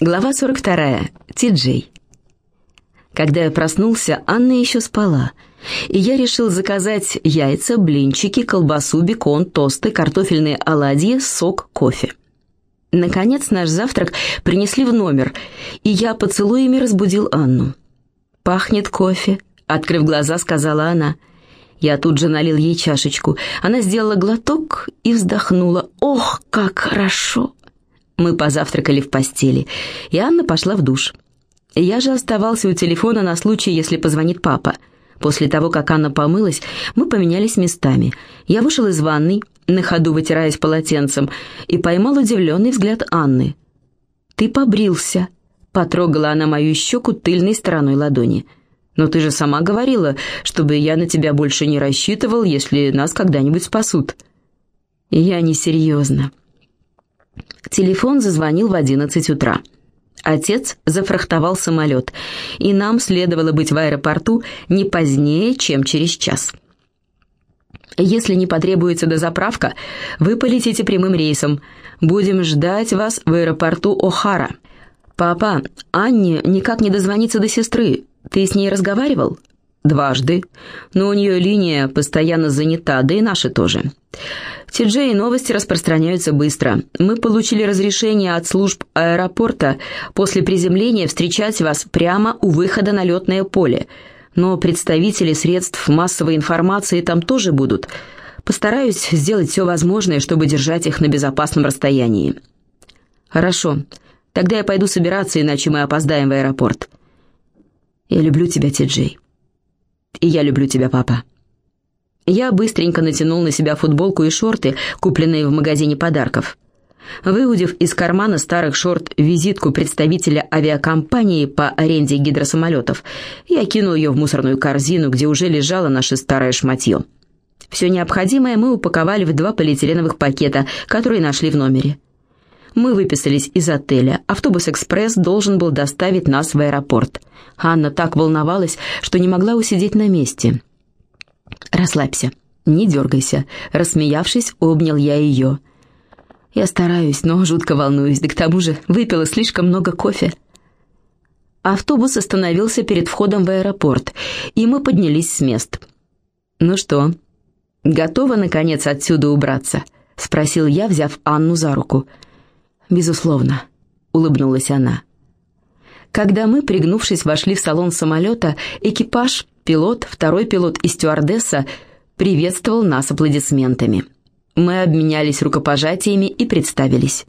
Глава 42. Ти-Джей. Когда я проснулся, Анна еще спала, и я решил заказать яйца, блинчики, колбасу, бекон, тосты, картофельные оладьи, сок, кофе. Наконец наш завтрак принесли в номер, и я поцелуями разбудил Анну. «Пахнет кофе», — открыв глаза, сказала она. Я тут же налил ей чашечку. Она сделала глоток и вздохнула. «Ох, как хорошо!» Мы позавтракали в постели, и Анна пошла в душ. Я же оставался у телефона на случай, если позвонит папа. После того, как Анна помылась, мы поменялись местами. Я вышел из ванной, на ходу вытираясь полотенцем, и поймал удивленный взгляд Анны. «Ты побрился», — потрогала она мою щеку тыльной стороной ладони. «Но ты же сама говорила, чтобы я на тебя больше не рассчитывал, если нас когда-нибудь спасут». «Я несерьезно», Телефон зазвонил в одиннадцать утра. Отец зафрахтовал самолет, и нам следовало быть в аэропорту не позднее, чем через час. Если не потребуется дозаправка, вы полетите прямым рейсом. Будем ждать вас в аэропорту О'Хара. Папа, Анне никак не дозвониться до сестры. Ты с ней разговаривал? Дважды. Но у нее линия постоянно занята, да и наши тоже. Ти-Джей новости распространяются быстро. Мы получили разрешение от служб аэропорта после приземления встречать вас прямо у выхода на летное поле. Но представители средств массовой информации там тоже будут. Постараюсь сделать все возможное, чтобы держать их на безопасном расстоянии. Хорошо. Тогда я пойду собираться, иначе мы опоздаем в аэропорт. Я люблю тебя, Ти-Джей. И я люблю тебя, папа. Я быстренько натянул на себя футболку и шорты, купленные в магазине подарков. Выудив из кармана старых шорт визитку представителя авиакомпании по аренде гидросамолетов, я кинул ее в мусорную корзину, где уже лежало наше старое шматье. Все необходимое мы упаковали в два полиэтиленовых пакета, которые нашли в номере. Мы выписались из отеля. Автобус-экспресс должен был доставить нас в аэропорт. Анна так волновалась, что не могла усидеть на месте. «Расслабься, не дергайся», — рассмеявшись, обнял я ее. «Я стараюсь, но жутко волнуюсь, да к тому же выпила слишком много кофе». Автобус остановился перед входом в аэропорт, и мы поднялись с мест. «Ну что, готова, наконец, отсюда убраться?» — спросил я, взяв Анну за руку. «Безусловно», — улыбнулась она. Когда мы, пригнувшись, вошли в салон самолета, экипаж Пилот, второй пилот и стюардесса приветствовал нас аплодисментами. Мы обменялись рукопожатиями и представились.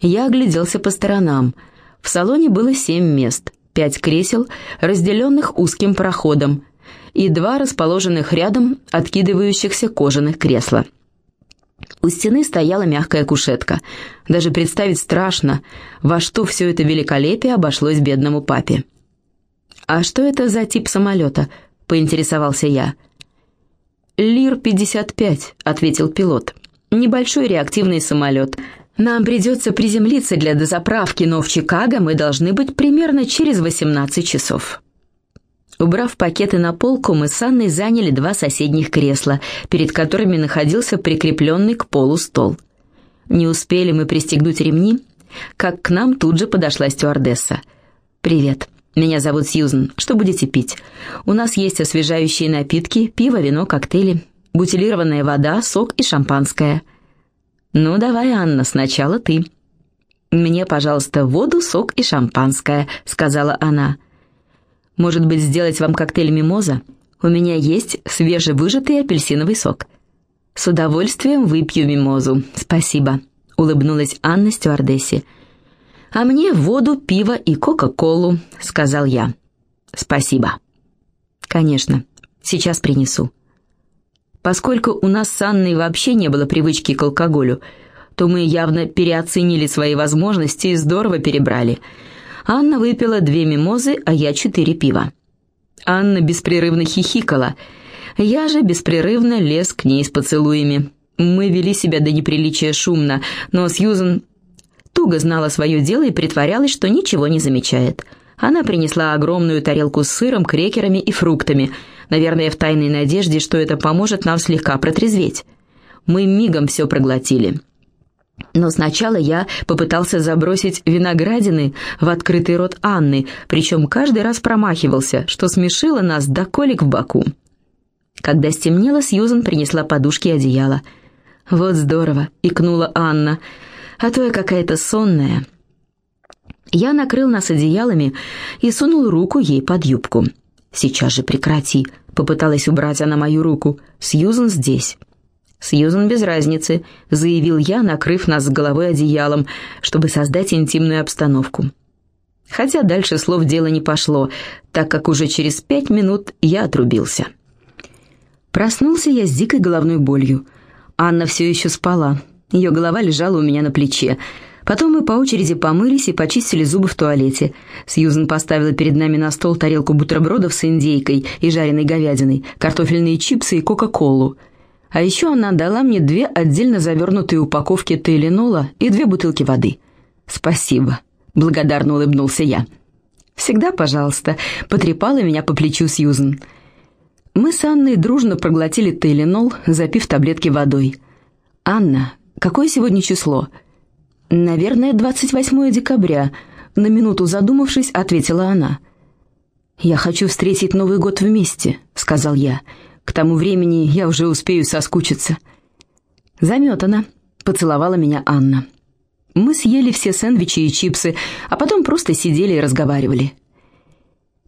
Я огляделся по сторонам. В салоне было семь мест, пять кресел, разделенных узким проходом, и два расположенных рядом откидывающихся кожаных кресла. У стены стояла мягкая кушетка. Даже представить страшно, во что все это великолепие обошлось бедному папе. «А что это за тип самолета?» — поинтересовался я. «Лир-55», — ответил пилот. «Небольшой реактивный самолет. Нам придется приземлиться для дозаправки, но в Чикаго мы должны быть примерно через 18 часов». Убрав пакеты на полку, мы с Анной заняли два соседних кресла, перед которыми находился прикрепленный к полу стол. Не успели мы пристегнуть ремни, как к нам тут же подошла стюардесса. «Привет. «Меня зовут Сьюзен. Что будете пить? У нас есть освежающие напитки, пиво, вино, коктейли, бутилированная вода, сок и шампанское». «Ну, давай, Анна, сначала ты». «Мне, пожалуйста, воду, сок и шампанское», — сказала она. «Может быть, сделать вам коктейль мимоза? У меня есть свежевыжатый апельсиновый сок». «С удовольствием выпью мимозу, спасибо», — улыбнулась Анна стюардессе а мне воду, пиво и кока-колу», — сказал я. «Спасибо». «Конечно, сейчас принесу». Поскольку у нас с Анной вообще не было привычки к алкоголю, то мы явно переоценили свои возможности и здорово перебрали. Анна выпила две мимозы, а я четыре пива. Анна беспрерывно хихикала. Я же беспрерывно лез к ней с поцелуями. Мы вели себя до неприличия шумно, но Сьюзен туго знала свое дело и притворялась, что ничего не замечает. Она принесла огромную тарелку с сыром, крекерами и фруктами, наверное, в тайной надежде, что это поможет нам слегка протрезветь. Мы мигом все проглотили. Но сначала я попытался забросить виноградины в открытый рот Анны, причем каждый раз промахивался, что смешило нас до колик в боку. Когда стемнело, Сьюзан принесла подушки и одеяло. «Вот здорово!» — икнула Анна. «А то я какая-то сонная». Я накрыл нас одеялами и сунул руку ей под юбку. «Сейчас же прекрати!» — попыталась убрать она мою руку. «Сьюзан здесь». «Сьюзан без разницы», — заявил я, накрыв нас с головой одеялом, чтобы создать интимную обстановку. Хотя дальше слов дело не пошло, так как уже через пять минут я отрубился. Проснулся я с дикой головной болью. Анна все еще спала. Ее голова лежала у меня на плече. Потом мы по очереди помылись и почистили зубы в туалете. Сьюзен поставила перед нами на стол тарелку бутербродов с индейкой и жареной говядиной, картофельные чипсы и кока-колу — а еще она дала мне две отдельно завернутые упаковки тейленола и две бутылки воды. «Спасибо», — благодарно улыбнулся я. «Всегда, пожалуйста», — потрепала меня по плечу Сьюзен. Мы с Анной дружно проглотили тейленол, запив таблетки водой. «Анна, какое сегодня число?» «Наверное, 28 декабря», — на минуту задумавшись, ответила она. «Я хочу встретить Новый год вместе», — сказал я. К тому времени я уже успею соскучиться. Заметана, поцеловала меня Анна. Мы съели все сэндвичи и чипсы, а потом просто сидели и разговаривали.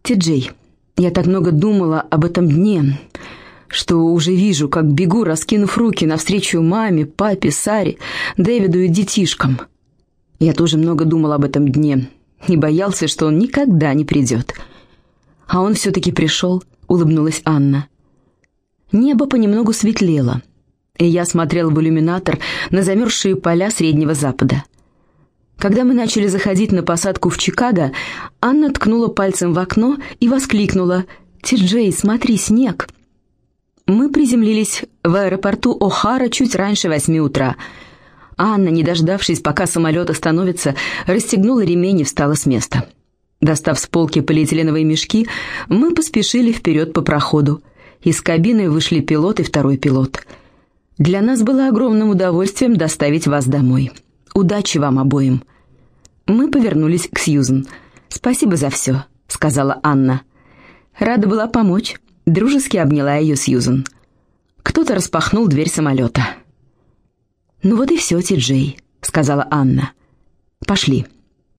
Ти-Джей, я так много думала об этом дне, что уже вижу, как бегу, раскинув руки навстречу маме, папе, Саре, Дэвиду и детишкам. Я тоже много думал об этом дне и боялся, что он никогда не придет. А он все-таки пришел, улыбнулась Анна. Небо понемногу светлело, и я смотрел в иллюминатор на замерзшие поля Среднего Запада. Когда мы начали заходить на посадку в Чикаго, Анна ткнула пальцем в окно и воскликнула «Ти-Джей, смотри, снег!» Мы приземлились в аэропорту О'Хара чуть раньше восьми утра. Анна, не дождавшись, пока самолет остановится, расстегнула ремень и встала с места. Достав с полки полиэтиленовые мешки, мы поспешили вперед по проходу. Из кабины вышли пилот и второй пилот. Для нас было огромным удовольствием доставить вас домой. Удачи вам обоим. Мы повернулись к Сьюзен. «Спасибо за все», — сказала Анна. Рада была помочь. Дружески обняла ее Сьюзен. Кто-то распахнул дверь самолета. «Ну вот и все, Ти-Джей», — сказала Анна. «Пошли».